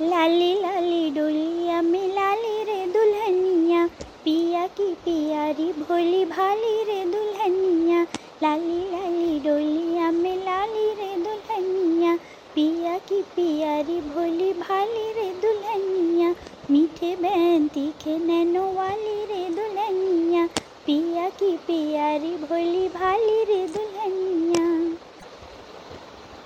लाली लाली डोलिया में लाली रे दुल्हनिया, पिया की पियारी भोली भाली रे दुल्हनिया। लाली लाली डोलिया में लाली रे दुल्हनिया, पिया की पियारी भोली भाली रे दुल्हनिया। मीठे बहन तीखे नैनो वाली रे दुल्हनिया, पिया की पियारी भोली भाली रे दुल्हनिया।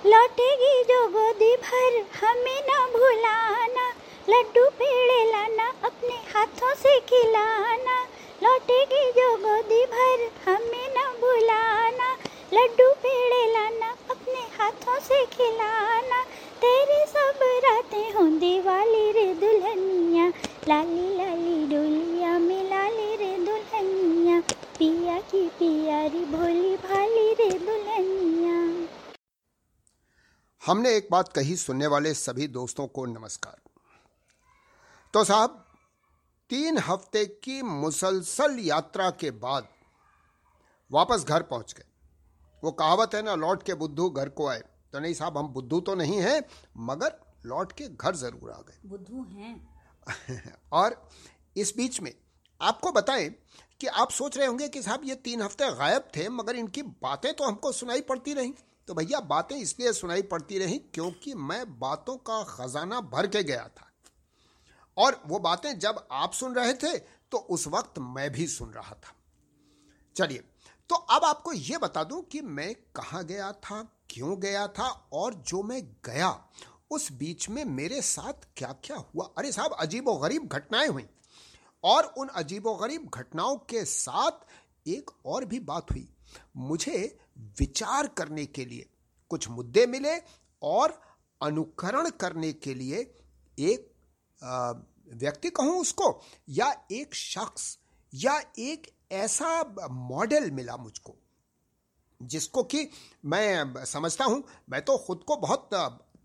लौटेगी जो गोदी भर हमें ना भुलाना। लड्डू पेड़े लाना, अपने हाथों से खिलाना। लौटेगी जो गोदी भर हमें ना भुलाना। लड्डू पेड़े लाना, अपने हाथों से खिलाना। तेरी सब रातें हों दिवाली रे दुल्हनिया। लाली लाली डोलिया में लाली रे दुल्हनिया। पिया की पियारी भोली भाली रे दुल्हनिया। हमने एक बात कही सुनने वाले सभी दोस्तों को नमस्कार। तो साहब तीन हफ़्ते की मुसलसल यात्रा के बाद वापस घर पहुँच गए। वो कहावत है ना लौट के बुद्धू घर को आए। तो नहीं साहब हम बुद्धू तो नहीं हैं मगर लौट के घर ज़रूर आ गए। बुद्धू हैं। और इस बीच में आपको बताएँ कि आप सोच रहे होंगे कि साहब ये तीन हफ़्ते गायब थे मगर इनकी बातें तो हमको सुनाई पड़ती रहीं। तो भैया बातें इसलिए सुनाई पड़ती रहीं क्योंकि मैं बातों का खजाना भर के गया था। और वो बातें जब आप सुन रहे थे तो उस वक्त मैं भी सुन रहा था। चलिए तो अब आपको ये बता दूँ कि मैं कहाँ गया था, क्यों गया था, और जो मैं गया, उस बीच में मेरे साथ क्या क्या हुआ? अरे साहब अजीबो गरीब घटनाएँ हुई। और उन अजीबो गरीब घटनाओं के साथ एक और भी बात हुई। मुझे विचार करने के लिए कुछ मुद्दे मिले और अनुकरण करने के लिए एक व्यक्ति कहूँ उसको, या एक शख्स, या एक ऐसा मॉडल मिला मुझको, जिसको कि मैं समझता हूँ, मैं तो खुद को बहुत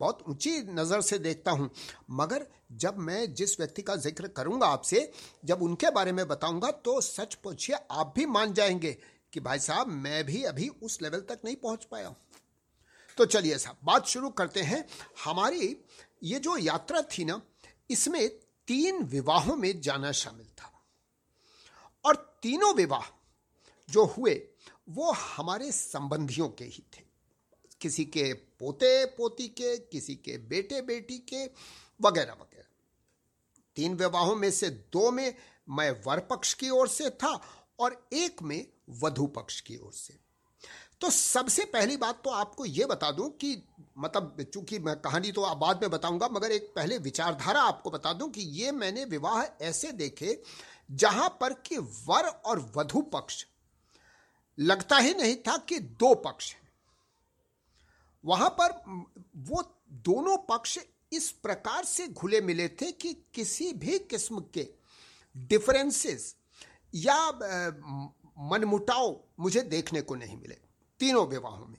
बहुत ऊँची नज़र से देखता हूँ। मगर जब मैं जिस व्यक्ति का ज़िक्र करूँगा आपसे, जब उनके बारे में बताऊँगा तो सच पूछिए, आप भी मान जाएँगे कि भाई साहब, मैं भी अभी उस लेवल तक नहीं पहुँच पाया तो चलिए साहब, बात शुरू करते हैं। हमारी ये जो यात्रा थी ना, इसमें तीन विवाहों में जाना शामिल था। और तीनों विवाह जो हुए, वो हमारे संबंधियों के ही थे। किसी के पोते, पोती के, किसी के बेटे, बेटी के, वगैरह वगैरह। तीन विवाहों में से दो में मैं वर पक्ष की ओर से था और एक में वधु पक्ष की ओर से। तो सबसे पहली बात तो आपको यह बता दूँ कि मतलब चूँकि मैं कहानी तो बाद में बताऊँगा, मगर एक पहले विचारधारा आपको बता दूँ कि ये मैंने विवाह ऐसे देखे जहाँ पर कि वर और वधु पक्ष, लगता ही नहीं था कि दो पक्ष हैं। वहाँ पर वो दोनों पक्ष इस प्रकार से घुले मिले थे कि किसी भी किस्म के डिफरेंसेस या मनमुटाव मुझे देखने को नहीं मिले। तीनों विवाहों में।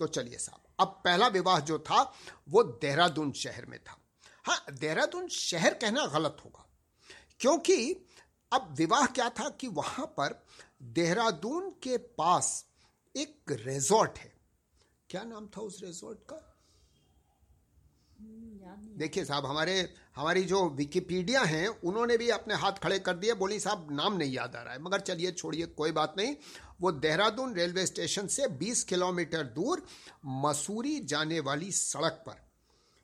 तो चलिए साहब, अब पहला विवाह जो था, वो देहरादून शहर में था। हाँ देहरादून शहर कहना गलत होगा, क्योंकि अब विवाह क्या था कि वहाँ पर देहरादून के पास एक रिजॉर्ट है। क्या नाम था उस रिजॉर्ट का? देखिए साहब हमारे हमारी जो विकिपीडिया हैं उन्होंने भी अपने हाथ खड़े कर दिए। बोली साहब नाम नहीं याद आ रहा है मगर चलिए छोड़िए कोई बात नहीं। वो देहरादून रेलवे स्टेशन से 20 किलोमीटर दूर मसूरी जाने वाली सड़क पर।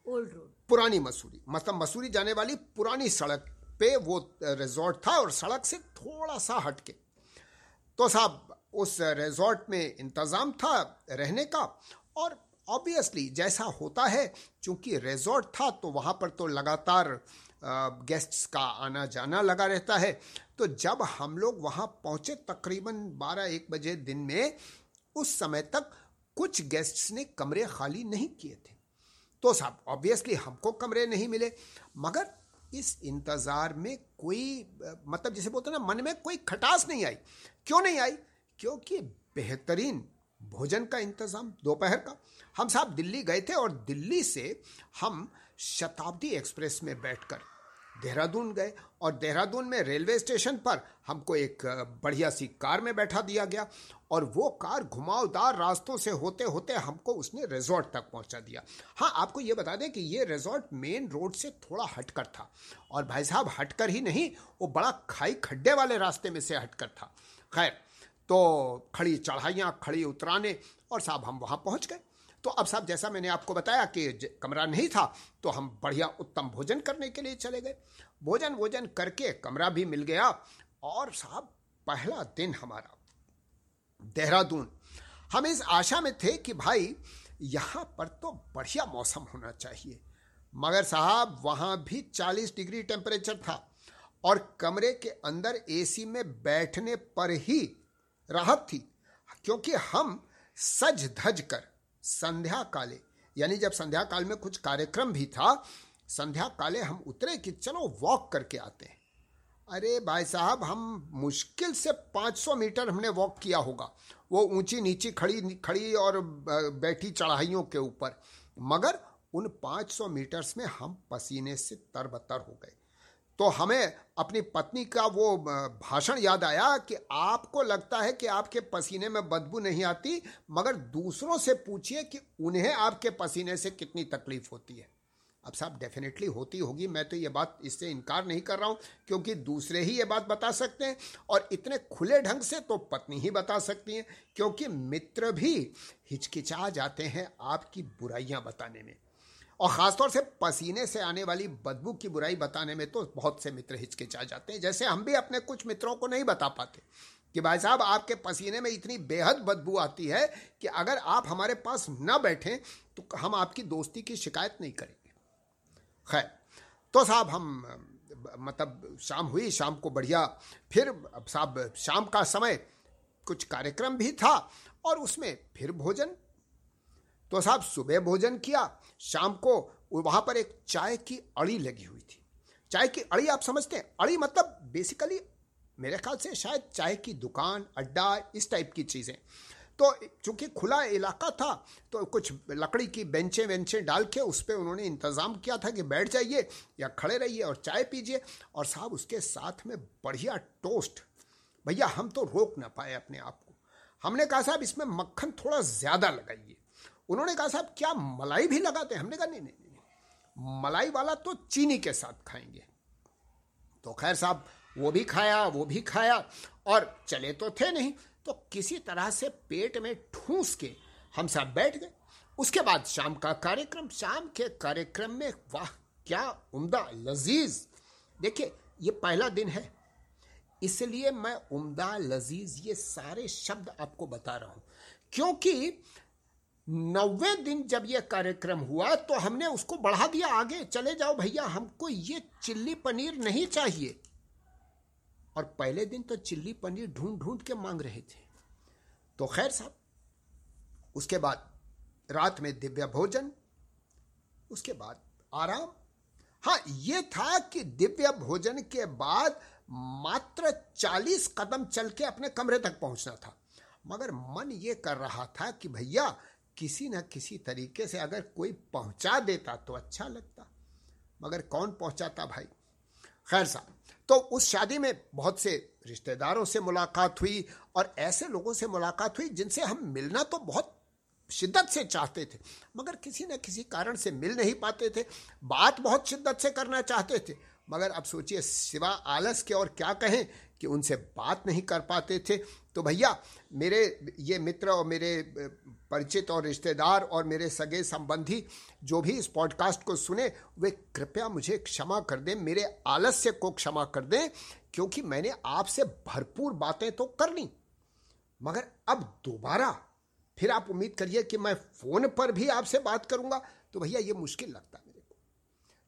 Old road. पुरानी मसूरी मतलब मसूरी जाने वाली पुरानी सड़क पे वो रिजॉर्ट था और सड़क से थोड़ा सा हटके। तो साहब उस रिजॉर्ट में इंतज़ाम था रहने का और ऑब्वियसली जैसा होता है, चूँकि रिजॉर्ट था तो वहाँ पर तो लगातार गेस्ट्स का आना जाना लगा रहता है। तो जब हम लोग वहाँ पहुँचे तकरीबन 12-1 बजे दिन में, उस समय तक कुछ गेस्ट्स ने कमरे खाली नहीं किए थे। तो साहब ऑब्वियसली हमको कमरे नहीं मिले। मगर इस इंतज़ार में कोई मतलब जैसे बोलते ना, मन में कोई खटास नहीं आई। क्यों नहीं आई? क्योंकि बेहतरीन भोजन का इंतज़ाम दोपहर का। हम साहब दिल्ली गए थे और दिल्ली से हम शताब्दी एक्सप्रेस में बैठकर देहरादून गए और देहरादून में रेलवे स्टेशन पर हमको एक बढ़िया सी कार में बैठा दिया गया और वो कार घुमावदार रास्तों से होते होते हमको उसने रिजॉर्ट तक पहुँचा दिया। हाँ आपको ये बता दें कि ये रिजॉर्ट मेन रोड से थोड़ा हटकर था और भाई साहब हटकर ही नहीं, वो बड़ा खाई खड्डे वाले रास्ते में से हटकर था। खैर तो खड़ी, चढ़ाइयाँ खड़ी, उतराने और साहब हम वहाँ पहुँच गए। तो अब साहब जैसा मैंने आपको बताया कि कमरा नहीं था तो हम बढ़िया उत्तम भोजन करने के लिए चले गए। भोजन भोजन करके कमरा भी मिल गया और साहब पहला दिन हमारा, देहरादून। हम इस आशा में थे कि भाई यहाँ पर तो बढ़िया मौसम होना चाहिए, मगर साहब वहाँ भी 40 डिग्री टेम्परेचर था और कमरे के अंदर एसी में बैठने पर ही राहत थी। क्योंकि हम सज धज कर संध्या काले यानी जब संध्या काल में कुछ कार्यक्रम भी था संध्या काले हम उतरे कि चलो वॉक करके आते हैं। अरे भाई साहब, हम मुश्किल से 500 मीटर हमने वॉक किया होगा। वो ऊँची नीची खड़ी खड़ी और बैठी चढ़ाइयों के ऊपर। मगर उन 500 मीटर्स में हम पसीने से तरबतर हो गए। तो हमें अपनी पत्नी का वो भाषण याद आया कि आपको लगता है कि आपके पसीने में बदबू नहीं आती, मगर दूसरों से पूछिए कि उन्हें आपके पसीने से कितनी तकलीफ़ होती है। अब साहब डेफिनेटली होती होगी, मैं तो ये बात इससे इनकार नहीं कर रहा हूँ, क्योंकि दूसरे ही ये बात बता सकते हैं, और इतने खुले ढंग से तो पत्नी ही बता सकती हैं, क्योंकि मित्र भी हिचकिचा जाते हैं आपकी बुराइयाँ बताने में। और ख़ासतौर से पसीने से आने वाली बदबू की बुराई बताने में तो बहुत से मित्र हिचकिचा जाते हैं। जैसे हम भी अपने कुछ मित्रों को नहीं बता पाते कि भाई साहब, आपके पसीने में इतनी बेहद बदबू आती है कि अगर आप हमारे पास न बैठें तो हम आपकी दोस्ती की शिकायत नहीं करेंगे। खैर तो साहब हम मतलब शाम हुई, शाम को बढ़िया। फिर साहब, शाम का समय, कुछ कार्यक्रम भी था और उसमें फिर भोजन। तो साहब, सुबह भोजन किया शाम को वहाँ पर एक चाय की अड़ी लगी हुई थी। चाय की अड़ी आप समझते हैं? अड़ी मतलब बेसिकली मेरे ख्याल से शायद चाय की दुकान, अड्डा, इस टाइप की चीज़ें। तो चूँकि खुला इलाका था तो कुछ लकड़ी की बेंचें वेंचें डाल के उस पर उन्होंने इंतज़ाम किया था कि बैठ जाइए या खड़े रहिए और चाय पीजिए और साहब उसके साथ में बढ़िया टोस्ट भैया, हम तो रोक ना पाए अपने आप को। हमने कहा, साहब, इसमें मक्खन थोड़ा ज़्यादा लगाइए। उन्होंने कहा, साहब, क्या मलाई भी लगाते हमने कहा, नहीं नहीं नहीं मलाई वाला तो चीनी के साथ खाएँगे। तो खैर साहब, वो भी खाया, वो भी खाया और चले तो थे नहीं। तो किसी तरह से पेट में ठूस के हम सब बैठ गए। उसके बाद शाम का कार्यक्रम, शाम के कार्यक्रम में वाह, क्या उम्दा लजीज। देखिए, ये पहला दिन है, इसलिए मैं उम्दा लजीज, ये सारे शब्द आपको बता रहा हूँ। क्योंकि नौवे दिन जब यह कार्यक्रम हुआ तो हमने उसको बढ़ा दिया आगे। चले जाओ भैया, हमको ये चिल्ली पनीर नहीं चाहिए। और पहले दिन तो चिल्ली पनीर ढूंढ ढूंढ के मांग रहे थे। तो खैर साहब, उसके बाद रात में दिव्य भोजन, उसके बाद आराम। हाँ ये था कि दिव्य भोजन के बाद मात्र चालीस कदम चल के अपने कमरे तक पहुँचना था। मगर मन ये कर रहा था कि भैया किसी न किसी तरीके से अगर कोई पहुँचा देता तो अच्छा लगता। मगर कौन पहुंचाता भाई? खैर साहब तो उस शादी में बहुत से रिश्तेदारों से मुलाकात हुई और ऐसे लोगों से मुलाकात हुई जिनसे हम मिलना तो बहुत शिद्दत से चाहते थे, मगर किसी न किसी कारण से मिल नहीं पाते थे। बात बहुत शिद्दत से करना चाहते थे मगर अब सोचिए, सिवा आलस के और क्या कहें कि उनसे बात नहीं कर पाते थे। तो भैया, मेरे ये मित्र और मेरे परिचित और रिश्तेदार और मेरे सगे संबंधी जो भी इस पॉडकास्ट को सुने, वे कृपया मुझे क्षमा कर दें, मेरे आलस्य को क्षमा कर दें, क्योंकि मैंने आपसे भरपूर बातें तो कर ली। मगर अब दोबारा फिर आप उम्मीद करिए कि मैं फ़ोन पर भी आपसे बात करूँगा। तो भैया, ये मुश्किल लगता है।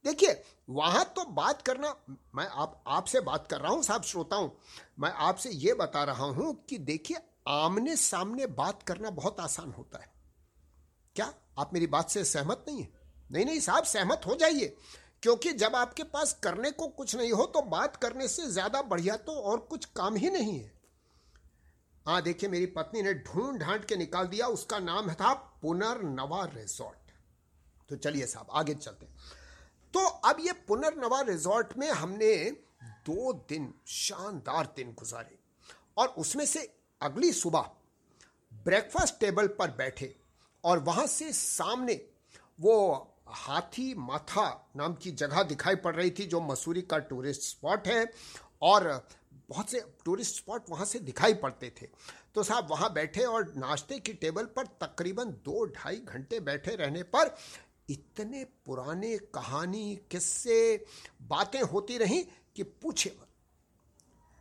देखिए, वहाँ तो बात करना, मैं आप, आपसे बात कर रहा हूँ, साहब श्रोताओं, मैं आपसे ये बता रहा हूँ कि देखिए आमने सामने बात करना बहुत आसान होता है। क्या? आप मेरी बात से सहमत नहीं है? नहीं नहीं, साहब, सहमत हो जाइए। क्योंकि जब आपके पास करने को कुछ नहीं हो तो बात करने से ज़्यादा बढ़िया तो और कुछ काम ही नहीं है। हाँ देखिए, मेरी पत्नी ने ढूंढ ढांड के निकाल दिया, उसका नाम था पुनर्नवा रिसोर्ट। तो चलिए साहब, आगे चलते तो अब ये पुनर्नवा रिजॉर्ट में हमने दो दिन, शानदार दिन गुजारे। और उसमें से अगली सुबह ब्रेकफास्ट टेबल पर बैठे और वहाँ से सामने वो हाथी माथा नाम की जगह दिखाई पड़ रही थी जो मसूरी का टूरिस्ट स्पॉट है और बहुत से टूरिस्ट स्पॉट वहाँ से दिखाई पड़ते थे। तो साहब वहाँ बैठे और नाश्ते की टेबल पर तकरीबन दो ढाई घंटे बैठे रहने पर इतने पुराने कहानी, किस्से, बातें होती रहीं कि पूछे मत।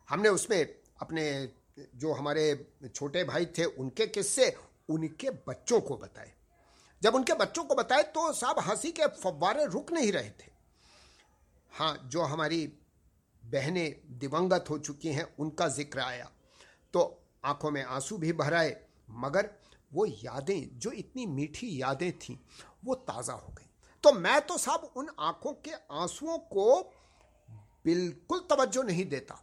हमने उसमें अपने जो हमारे छोटे भाई थे, उनके किस्से उनके बच्चों को बताए। जब उनके बच्चों को बताए तो साहब हँसी के फव्वारे रुक नहीं रहे थे। हाँ जो हमारी बहनें दिवंगत हो चुकी हैं, उनका ज़िक्र आया। तो आँखों में आँसू भी भर आए मगर वो यादें, जो इतनी मीठी यादें थीं वो ताज़ा हो गई। तो मैं तो साहब उन आँखों के आंसुओं को बिल्कुल तवज्जो नहीं देता।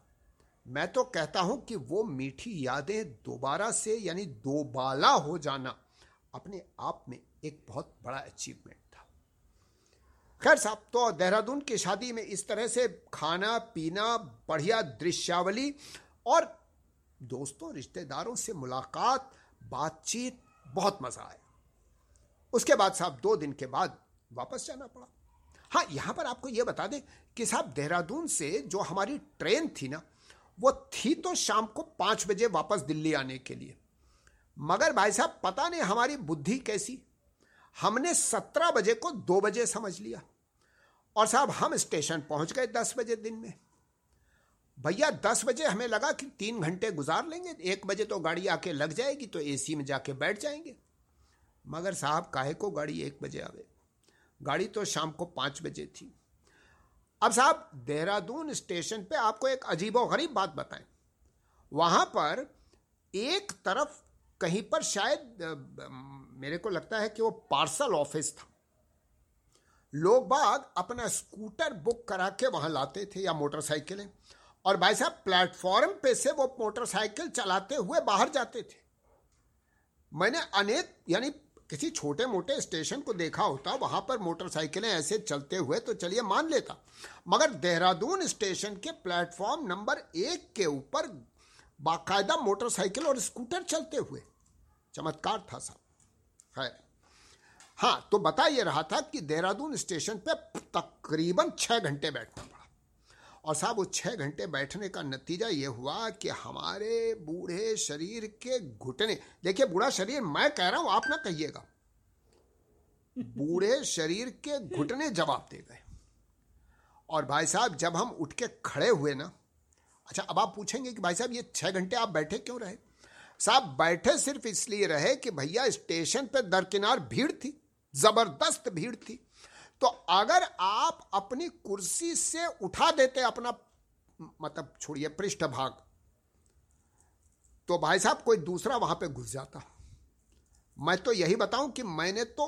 मैं तो कहता हूँ कि वो मीठी यादें दोबारा से, यानी दोबाला हो जाना, अपने आप में एक बहुत बड़ा अचीवमेंट था। खैर साहब तो देहरादून की शादी में इस तरह से खाना, पीना, बढ़िया दृश्यावली और दोस्तों, रिश्तेदारों से मुलाकात, बातचीत, बहुत मज़ा आया। उसके बाद साहब दो दिन के बाद वापस जाना पड़ा। हाँ यहाँ पर आपको यह बता दें कि साहब देहरादून से जो हमारी ट्रेन थी ना, वो थी तो शाम को पाँच बजे वापस दिल्ली आने के लिए। मगर भाई साहब, पता नहीं हमारी बुद्धि कैसी। हमने सत्रह बजे को दो बजे समझ लिया। और साहब हम स्टेशन पहुँच गए दस बजे दिन में। भैया, दस बजे हमें लगा कि तीन घंटे गुजार लेंगे, एक बजे तो गाड़ी आके लग जाएगी तो एसी में जाके बैठ जाएँगे। मगर साहब काहे को गाड़ी एक बजे आवे? गाड़ी तो शाम को पाँच बजे थी। अब साहब, देहरादून स्टेशन पे आपको एक अजीबो गरीब बात बताएँ। वहाँ पर एक तरफ़ कहीं पर शायद मेरे को लगता है कि वो पार्सल ऑफ़िस था। लोग बाग अपना स्कूटर बुक करा के वहाँ लाते थे या मोटरसाइकिलें, और भाई साहब, प्लेटफॉर्म पे से वो मोटरसाइकिल चलाते हुए बाहर जाते थे। मैंने अनेक, यानी किसी छोटे मोटे स्टेशन को देखा होता, वहाँ पर मोटरसाइकिलें ऐसे चलते हुए तो चलिए मान लेता। मगर देहरादून स्टेशन के प्लेटफॉर्म नंबर एक के ऊपर बाकायदा मोटरसाइकिल और स्कूटर चलते हुए। चमत्कार था साहब है हाँ तो बता ये रहा था कि देहरादून स्टेशन पे तकरीबन छह घंटे बैठना। और साहब वो छह घंटे बैठने का नतीजा ये हुआ कि हमारे बूढ़े शरीर के घुटने, देखिए बूढ़ा शरीर, मैं कह रहा हूँ, आप ना कहिएगा। बूढ़े शरीर के घुटने जवाब दे गए। और भाई साहब, जब हम उठ के खड़े हुए ना अच्छा अब आप पूछेंगे कि भाई साहब, ये छह घंटे आप बैठे क्यों रहे? साहब, बैठे सिर्फ़ इसलिए रहे कि भैया, स्टेशन पे दरकिनार भीड़ थी, ज़बरदस्त भीड़ थी। तो अगर आप अपनी कुर्सी से उठा देते अपना मतलब छोड़िए पृष्ठ भाग तो भाई साहब कोई दूसरा वहाँ पे घुस जाता। मैं तो यही बताऊँ कि मैंने तो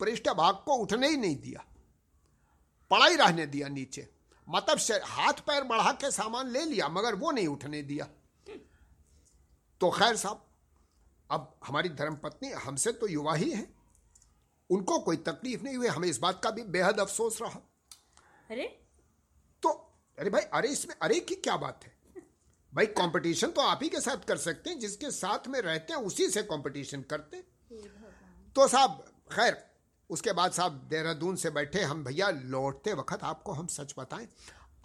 पृष्ठ भाग को उठने ही नहीं दिया, पड़ा ही रहने दिया नीचे। मतलब हाथ पैर बढ़ा के सामान ले लिया, मगर वो नहीं उठने दिया। तो खैर साहब, अब हमारी धर्मपत्नी हमसे तो युवा ही है। उनको कोई तकलीफ़ नहीं हुई हमें इस बात का भी बेहद अफसोस रहा। अरे? तो अरे भाई अरे इसमें अरे की क्या बात है? भाई कंपटीशन तो आप ही के साथ कर सकते हैं जिसके साथ में रहते हैं उसी से कंपटीशन करते तो साहब खैर उसके बाद साहब देहरादून से बैठे हम भैया लौटते वक्त आपको हम सच बताएँ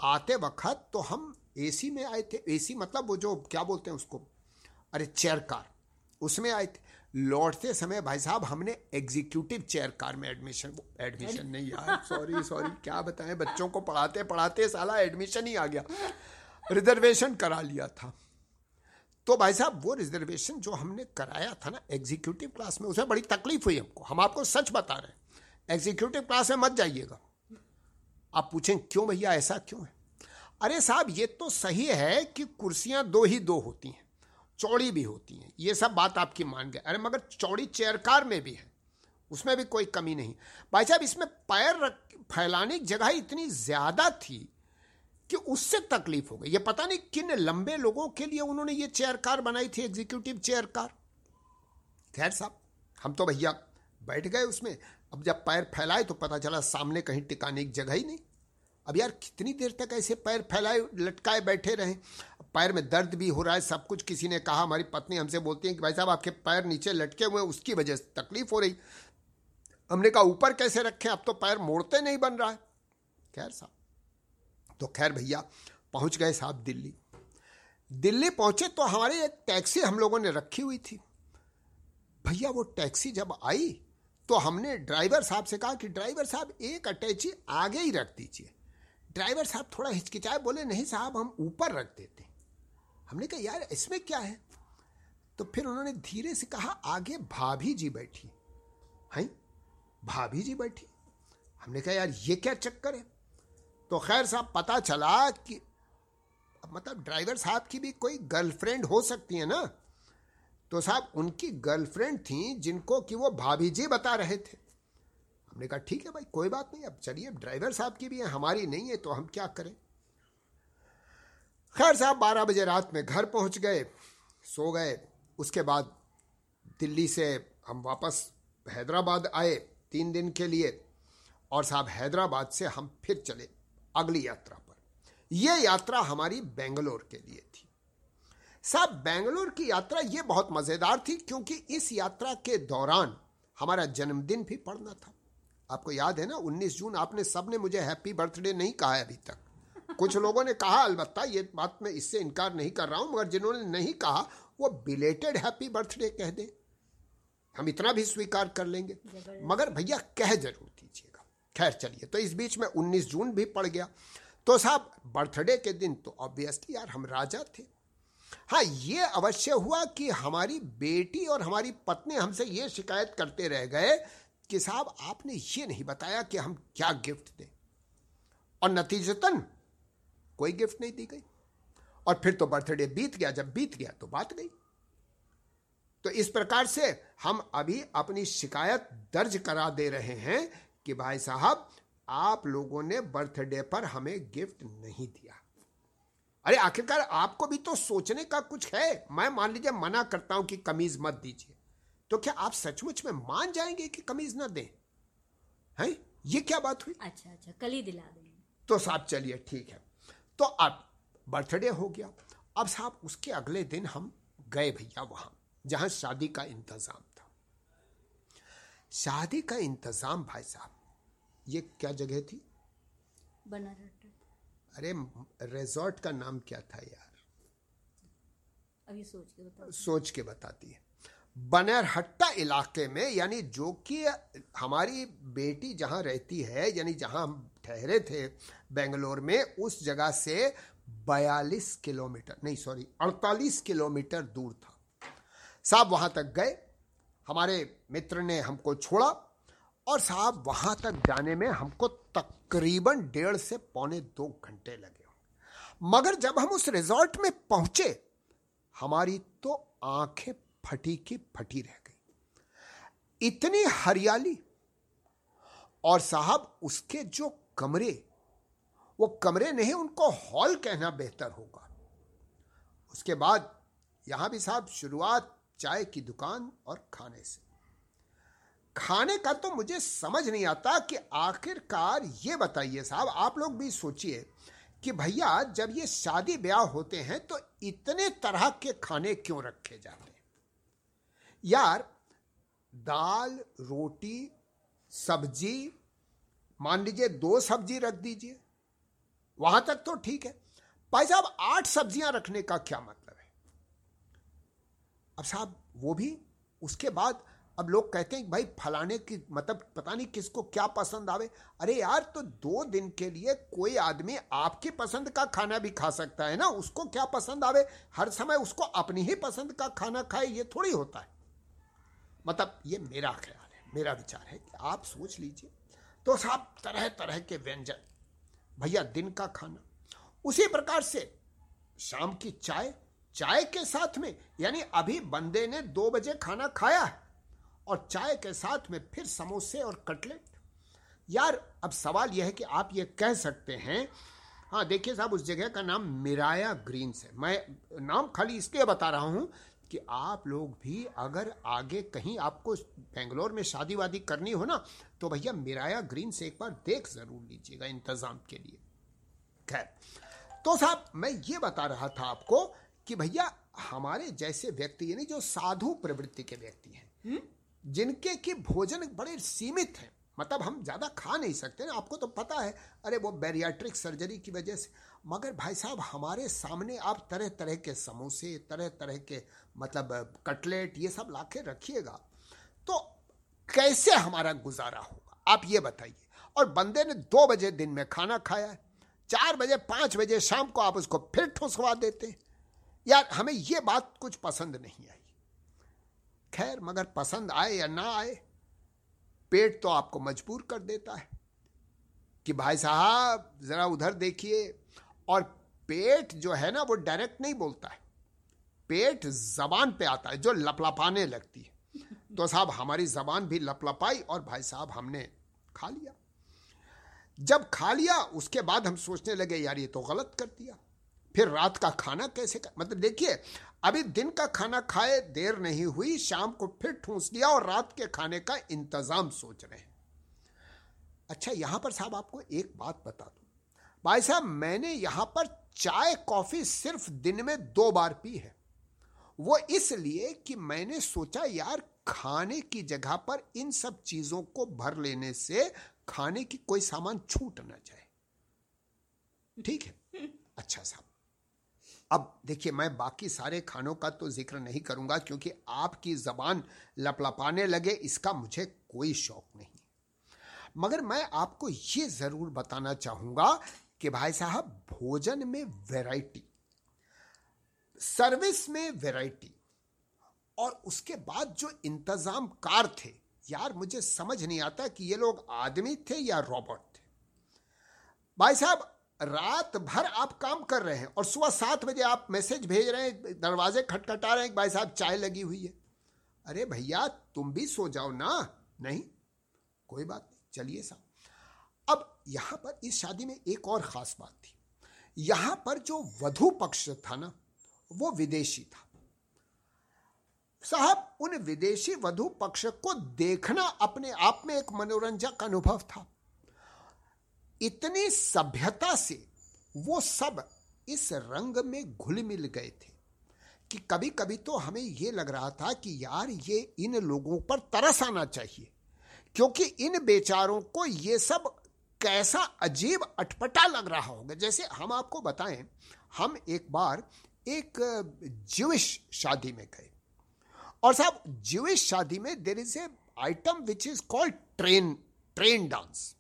आते वक्त तो हम एसी में आए थे। एसी मतलब वो जो क्या बोलते हैं उसको? अरे चेयर कार उसमें आए थे। लौटते समय भाई साहब हमने एग्जीक्यूटिव चेयर कार में एडमिशन एडमिशन नहीं यार सॉरी सॉरी क्या बताएँ बच्चों को पढ़ाते पढ़ाते साला एडमिशन ही आ गया। रिजर्वेशन करा लिया था। तो भाई साहब वो रिजर्वेशन जो हमने कराया था ना एग्जीक्यूटिव क्लास में उसमें बड़ी तकलीफ़ हुई हमको। हम आपको सच बता रहे हैं एग्जीक्यूटिव क्लास में मत जाइएगा। आप पूछें क्यों भैया ऐसा क्यों है? अरे साहब ये तो सही है कि कुर्सियाँ दो ही दो होती हैं। चौड़ी भी होती हैं। ये सब बात आपकी मान गए। अरे मगर चौड़ी चेयर कार में भी है। उसमें भी कोई कमी नहीं। भाई साहब, इसमें पैर रख, फैलाने की जगह इतनी ज़्यादा थी कि उससे तकलीफ़ हो गई। ये पता नहीं किन लंबे लोगों के लिए उन्होंने ये चेयर कार बनाई थी एग्जीक्यूटिव चेयर कार खैर साहब, हम तो भैया बैठ गए उसमें। अब जब पैर फैलाए तो पता चला सामने कहीं टिकाने की जगह ही नहीं। अब यार कितनी देर तक ऐसे पैर फैलाए, लटकाए बैठे रहे। पैर में दर्द भी हो रहा है, सब कुछ किसी ने कहा, हमारी पत्नी हमसे बोलती है कि भाई साहब, आपके पैर नीचे लटके हुए उसकी वजह से तकलीफ़ हो रही। हमने कहा, ऊपर कैसे रखें? अब तो पैर मोड़ते नहीं बन रहा है। खैर साहब तो खैर भैया, पहुँच गए साहब दिल्ली। दिल्ली पहुँचे तो हमारी एक टैक्सी हम लोगों ने रखी हुई थी। भैया, वो टैक्सी जब आई तो हमने ड्राइवर साहब से कहा कि, ड्राइवर साहब, एक अटैची आगे ही रख दीजिए। ड्राइवर साहब थोड़ा हिचकिचाए, बोले, नहीं साहब, हम ऊपर रख देते हमने कहा, यार, इसमें क्या है? तो फिर उन्होंने धीरे से कहा, आगे भाभी जी बैठी हैं। भाभी जी बैठी हमने कहा, यार, ये क्या चक्कर है? तो खैर साहब, पता चला कि मतलब ड्राइवर साहब की भी कोई गर्लफ्रेंड हो सकती है ना? तो साहब, उनकी गर्लफ्रेंड थी जिनको कि वो भाभी जी बता रहे थे। हमने कहा, ठीक है भाई, कोई बात नहीं, अब चलिए ड्राइवर साहब की भी है, हमारी नहीं है तो हम क्या करें? खैर साहब, बारह बजे रात में घर पहुँच गए, सो गए। उसके बाद दिल्ली से हम वापस हैदराबाद आए तीन दिन के लिए और साहब, हैदराबाद से हम फिर चले अगली यात्रा पर। यह यात्रा हमारी बेंगलोर के लिए थी। साहब, बेंगलोर की यात्रा ये बहुत मज़ेदार थी क्योंकि इस यात्रा के दौरान हमारा जन्मदिन भी पड़ना था। आपको याद है ना 19 जून आपने सबने मुझे हैप्पी बर्थडे नहीं कहा है अभी तक। कुछ लोगों ने कहा, अलबत्ता, ये बात मैं इससे इनकार नहीं कर रहा हूँ, मगर जिन्होंने नहीं कहा, वो बिलेटेड हैप्पी बर्थडे कह दे। हम इतना भी स्वीकार कर लेंगे। मगर भैया, कह ज़रूर दीजिएगा। खैर, चलिए तो इस बीच में 19 जून भी पड़ गया। तो साहब, बर्थडे के दिन तो ऑब्वियसली यार हम राजा थे। हाँ ये अवश्य हुआ कि हमारी बेटी और हमारी पत्नी हमसे ये शिकायत करते रह गए कि साहब, आपने ये नहीं बताया कि हम क्या गिफ्ट दें। और नतीजतन कोई गिफ्ट नहीं दी गई। और फिर तो बर्थडे बीत गया जब बीत गया तो बात गई। तो इस प्रकार से हम अभी अपनी शिकायत दर्ज करा दे रहे हैं कि भाई साहब आप लोगों ने बर्थडे पर हमें गिफ्ट नहीं दिया। अरे आखिरकार आपको भी तो सोचने का कुछ है। मैं मान लीजिए मना करता हूँ कि कमीज मत दीजिए। तो क्या आप सचमुच में मान जाएँगे कि कमीज ना दें? हैं? ये क्या बात हुई? अच्छा अच्छा कल ही दिला देंगे। तो साहब चलिए ठीक है। तो अब बर्थडे हो गया। अब साहब उसके अगले दिन हम गए भैया वहाँ जहाँ शादी का इंतज़ाम था। शादी का इंतज़ाम भाई साहब ये क्या जगह थी? अरे रिजॉर्ट का नाम क्या था यार? अभी सोच के सोच के बताती है। बनरहट्टा इलाके में यानी जो कि हमारी बेटी जहाँ रहती है यानी जहाँ हम ठहरे थे बेंगलोर में, उस जगह से 42 किलोमीटर, नहीं सॉरी 48 किलोमीटर दूर था। साहब वहाँ तक गए, हमारे मित्र ने हमको छोड़ा और साहब वहाँ तक जाने में हमको तकरीबन डेढ़ से पौने दो घंटे लगे मगर जब हम उस रिजॉर्ट में पहुँचे, हमारी तो आँखें फटी की फटी रह गई। इतनी हरियाली और साहब उसके जो कमरे, वो कमरे नहीं, उनको हॉल कहना बेहतर होगा। उसके बाद यहाँ भी साहब शुरुआत चाय की दुकान और खाने से। खाने का तो मुझे समझ नहीं आता कि आखिरकार ये बताइए साहब, आप लोग भी सोचिए कि भैया, जब ये शादी ब्याह होते हैं तो इतने तरह के खाने क्यों रखे जाते हैं? यार, दाल, रोटी, सब्ज़ी मान लीजिए दो सब्ज़ी रख दीजिए, वहाँ तक तो ठीक है। भाई साहब, आठ सब्ज़ियाँ रखने का क्या मतलब है? अब साहब, वो भी, उसके बाद अब लोग कहते हैं भाई, फलाने की मतलब पता नहीं किसको क्या पसंद आवे। अरे यार तो दो दिन के लिए कोई आदमी आपकी पसंद का खाना भी खा सकता है ना? उसको क्या पसंद आवे? हर समय उसको अपनी ही पसंद का खाना खाए, ये थोड़ी होता है। मतलब ये मेरा ख्याल है, मेरा विचार है कि आप सोच लीजिए। तो साहब तरह तरह के व्यंजन। भैया, दिन का खाना। उसी प्रकार से शाम की चाय चाय के साथ में, यानी अभी बंदे ने दो बजे खाना खाया है, और चाय के साथ में फिर समोसे और कटलेट। यार, अब सवाल यह है कि आप ये कह सकते हैं हाँ देखिए साहब, उस जगह का नाम मिराया ग्रीन्स है। मैं नाम खाली इसलिए बता रहा हूँ कि आप लोग भी अगर आगे कहीं आपको बेंगलोर में शादी वादी करनी हो ना तो भैया मिराया ग्रीन से एक बार देख ज़रूर लीजिएगा इंतज़ाम के लिए। खैर तो साहब मैं ये बता रहा था आपको कि भैया हमारे जैसे व्यक्ति यानी जो साधु प्रवृत्ति के व्यक्ति हैं जिनके की भोजन बड़े सीमित हैं मतलब हम ज़्यादा खा नहीं सकते ना आपको तो पता है अरे वो बैरियाट्रिक सर्जरी की वजह से। मगर भाई साहब हमारे सामने आप तरह तरह के समोसे तरह तरह के मतलब कटलेट ये सब लाके रखिएगा। तो कैसे हमारा गुजारा होगा? आप ये बताइए। और बंदे ने दो बजे दिन में खाना खाया है। चार बजे, पाँच बजे शाम को आप उसको फिर ठुसवा देते यार, हमें ये बात कुछ पसंद नहीं आई। खैर, मगर पसंद आए या ना आए, पेट तो आपको मजबूर कर देता है कि भाई साहब, ज़रा उधर देखिए। और पेट जो है ना, वो डायरेक्ट नहीं बोलता है। पेट जबान पे आता है, जो लपलपाने लगती है। तो साहब, हमारी जबान भी लपलपाई और भाई साहब हमने खा लिया। जब खा लिया, उसके बाद हम सोचने लगे, यार, ये तो गलत कर दिया। फिर रात का खाना कैसे कर मतलब देखिए, अभी दिन का खाना खाए, देर नहीं हुई, शाम को फिर ठूस लिया और रात के खाने का इंतज़ाम सोच रहे हैं। अच्छा यहाँ पर साहब आपको एक बात बता दूँ। भाई साहब, मैंने यहाँ पर चाय, कॉफ़ी सिर्फ़ दिन में दो बार पी है। वो इसलिए कि मैंने सोचा, यार खाने की जगह पर इन सब चीज़ों को भर लेने से खाने की कोई सामान छूट ना जाए। ठीक है? अच्छा साहब। अब देखिए, मैं बाकी सारे खानों का तो ज़िक्र नहीं करूँगा क्योंकि आपकी जबान लपलपाने लगे, इसका मुझे कोई शौक नहीं। मगर मैं आपको ये ज़रूर बताना चाहूँगा कि भाई साहब, भोजन में वैरायटी, सर्विस में वैरायटी और उसके बाद जो इंतज़ाम कार थे, यार मुझे समझ नहीं आता कि ये लोग आदमी थे या रॉबोट थे। भाई साहब, रात भर आप काम कर रहे हैं और सुबह सात बजे आप मैसेज भेज रहे हैं, दरवाजे खटखटा रहे हैं भाई साहब चाय लगी हुई है। अरे भैया, तुम भी सो जाओ ना। नहीं, कोई बात नहीं, चलिए साहब। अब यहाँ पर इस शादी में एक और खास बात थी। यहाँ पर जो वधु पक्ष था ना, वो विदेशी था। साहब उन विदेशी वधु पक्ष को देखना अपने आप में एक मनोरंजक अनुभव था। इतनी सभ्यता से वो सब इस रंग में घुल मिल गए थे कि कभी कभी तो हमें ये लग रहा था कि यार, ये इन लोगों पर तरस आना चाहिए, क्योंकि इन बेचारों को ये सब कैसा अजीब अटपटा लग रहा होगा। जैसे हम आपको बताएँ, हम एक बार एक ज्यूइश शादी में गए। और साहब ज्यूइश शादी में there is a item which is called train train dance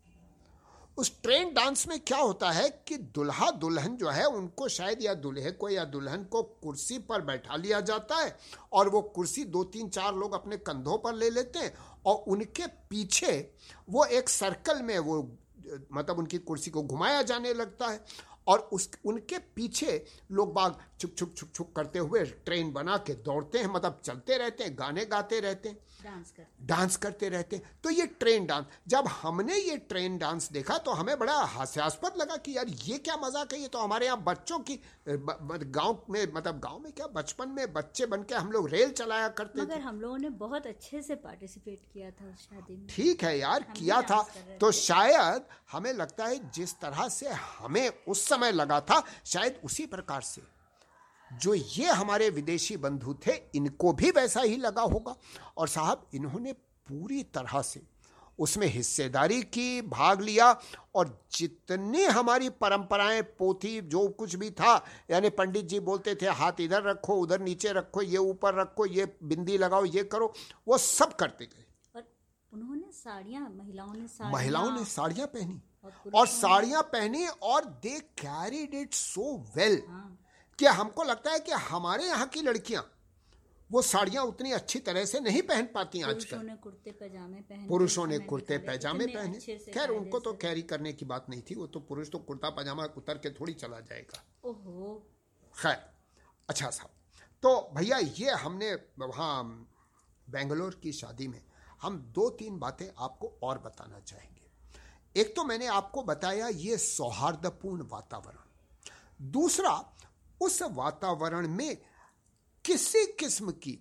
उस ट्रेन डांस में क्या होता है कि दुल्हा दुल्हन जो है, उनको शायद या दुल्हे को या दुल्हन को कुर्सी पर बैठा लिया जाता है और वो कुर्सी दो तीन चार लोग अपने कंधों पर ले लेते हैं और उनके पीछे वो एक सर्कल में वो मतलब उनकी कुर्सी को घुमाया जाने लगता है और उस, उनके पीछे लोग बाग छुक छुक छुक छुक करते हुए ट्रेन बना के दौड़ते हैं मतलब चलते रहते हैं गाने गाते रहते हैं। डांस कर डांस करते रहते हैं। तो ये ट्रेन डांस जब हमने ये ट्रेन डांस देखा तो हमें बड़ा हास्यास्पद लगा कि यार ये क्या मज़ाक है ये तो हमारे यहाँ बच्चों की गाँव में मतलब गाँव में क्या बचपन में बच्चे बन के हम लोग रेल चलाया करते मगर हम लोगों ने बहुत अच्छे से पार्टिसिपेट किया था उस शादी में। ठीक है यार किया था। तो शायद हमें लगता है जिस तरह से हमें उस समय लगा था शायद उसी प्रकार से। जो ये हमारे विदेशी बंधु थे इनको भी वैसा ही लगा होगा। और साहब इन्होंने पूरी तरह से उसमें हिस्सेदारी की भाग लिया और जितनी हमारी परंपराएँ पोथी जो कुछ भी था यानी पंडित जी बोलते थे हाथ इधर रखो उधर नीचे रखो ये ऊपर रखो ये बिंदी लगाओ ये करो वो सब करते गए। उन्होंने साड़ियाँ महिलाओं ने साड़ियाँ। महिलाओं ने साड़ियाँ पहनी। और साड़ियाँ पहनी और they carried it so well हाँ। कि हमको लगता है कि हमारे यहाँ की लड़कियाँ वो साड़ियाँ उतनी अच्छी तरह से नहीं पहन पाती आजकल? ने कुर्ते पैजामे पहने पुरुषों ने कुर्ते पैजामे पहने। खैर उनको तो कैरी करने की बात नहीं थी वो तो पुरुष तो कुर्ता पैजामा उतर के थोड़ी चला जाएगा। ओहो। खैर अच्छा साहब तो भैया ये हमने वहाँ बेंगलोर की शादी में हम दो तीन बातें आपको और बताना चाहेंगे। एक तो मैंने आपको बताया ये सौहार्दपूर्ण वातावरण। दूसरा उस वातावरण में किसी किस्म की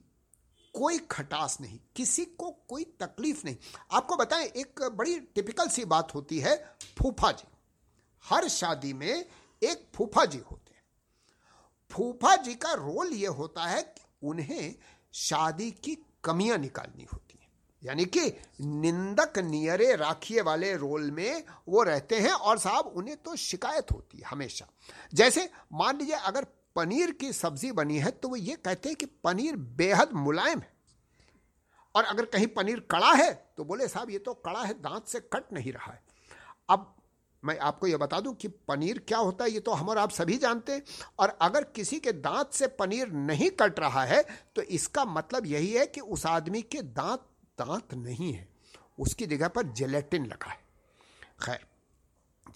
कोई खटास नहीं, किसी को कोई तकलीफ़ नहीं। आपको बताएँ, एक बड़ी टिपिकल सी बात होती है, फूफा जी। हर शादी में एक फूफा जी होते हैं। फूफा जी का रोल यह होता है कि उन्हें शादी की कमियाँ निकालनी होती यानी कि निंदक नियरे राखिए वाले रोल में वो रहते हैं और साहब उन्हें तो शिकायत होती है हमेशा। जैसे मान लीजिए अगर पनीर की सब्ज़ी बनी है तो वो ये कहते हैं कि पनीर बेहद मुलायम है। और अगर कहीं पनीर कड़ा है तो बोले, साहब, ये तो कड़ा है, दांत से कट नहीं रहा है। अब मैं आपको ये बता दूँ कि पनीर क्या होता है, ये तो हम और आप सभी जानते हैं। और अगर किसी के दांत से पनीर नहीं कट रहा है तो इसका मतलब यही है कि उस आदमी के दांत दांत नहीं है, उसकी जगह पर जेलेटिन लगा है। खैर,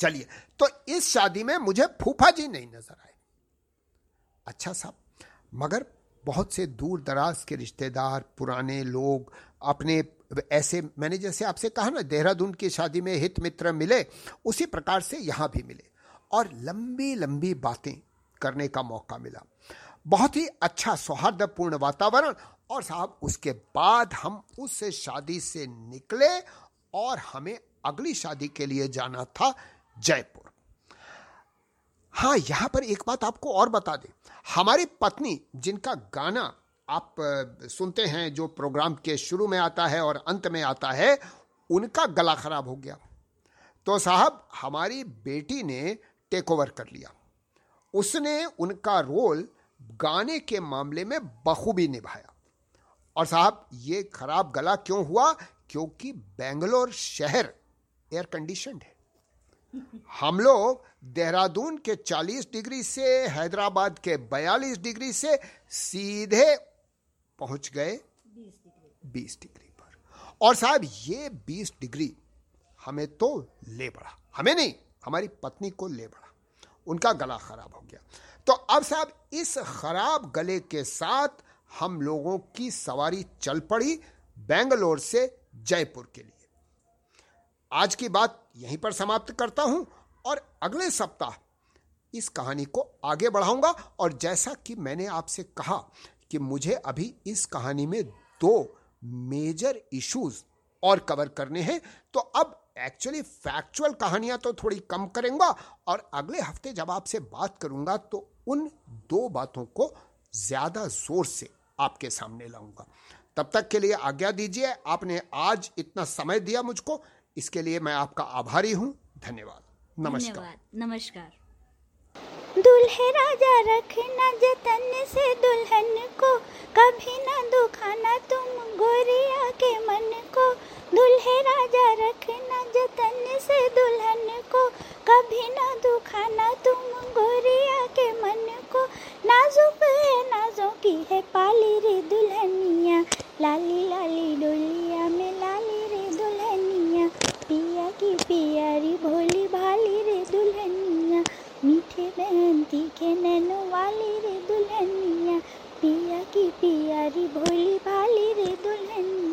चलिए तो इस शादी में मुझे फूफा जी नहीं नज़र आए। अच्छा साहब, मगर बहुत से दूर दराज के रिश्तेदार, पुराने लोग, अपने ऐसे, मैंने जैसे आपसे कहा ना, देहरादून की शादी में हित मित्र मिले, उसी प्रकार से यहाँ भी मिले। और लंबी लंबी बातें करने का मौका मिला। बहुत ही अच्छा सौहार्दपूर्ण वातावरण और साहब, उसके बाद हम उस शादी से निकले और हमें अगली शादी के लिए जाना था जयपुर। हाँ यहाँ पर एक बात आपको और बता दें। हमारी पत्नी, जिनका गाना आप सुनते हैं, जो प्रोग्राम के शुरू में आता है और अंत में आता है, उनका गला खराब हो गया। तो साहब, हमारी बेटी ने टेक ओवर कर लिया। उसने उनका रोल गाने के मामले में बखूबी निभाया। और साहब, ये खराब गला क्यों हुआ? क्योंकि बेंगलोर शहर एयर कंडीशन है। हम लोग देहरादून के 40 डिग्री से, हैदराबाद के 42 डिग्री से सीधे पहुँच गए 20 डिग्री पर। और साहब, ये 20 डिग्री हमें तो ले पड़ा। हमें नहीं, हमारी पत्नी को ले पड़ा। उनका गला खराब हो गया। तो अब साहब, इस खराब गले के साथ हम लोगों की सवारी चल पड़ी बेंगलोर से जयपुर के लिए। आज की बात यहीं पर समाप्त करता हूँ और अगले सप्ताह इस कहानी को आगे बढ़ाऊँगा। और जैसा कि मैंने आपसे कहा कि मुझे अभी इस कहानी में दो मेजर इश्यूज़ और कवर करने हैं तो अब एक्चुअली फैक्चुअल कहानियाँ तो थोड़ी कम करेंगे और अगले हफ़्ते जब आपसे बात करूँगा तो उन दो बातों को ज़्यादा ज़ोर से आपके सामने लाऊँगा। तब तक के लिए आज्ञा दीजिए आपने आज इतना समय दिया मुझको इसके लिए मैं आपका आभारी हूँ। धन्यवाद। नमस्कार। नमस्कार। दुल्हे राजा रखना जतन से दुल्हन को कभी ना दुखाना तुम गोरिया के मन को। दुल्हे राजा रखना जतन से दुल्हन को। कभी ना दुखाना तुम गोरिया के मन को। नाजुक है नाजो की है पाली रे दुल्हनिया। लाली लाली डोलिया में लाली रे दुल्हनिया। पिया की प्यारी भोली भाली रे दुल्हनिया। मीठे बहन तीखे नैनो वाली रे दुल्हनिया। पिया की पियारी भोली भाली रे दुल्हनिया।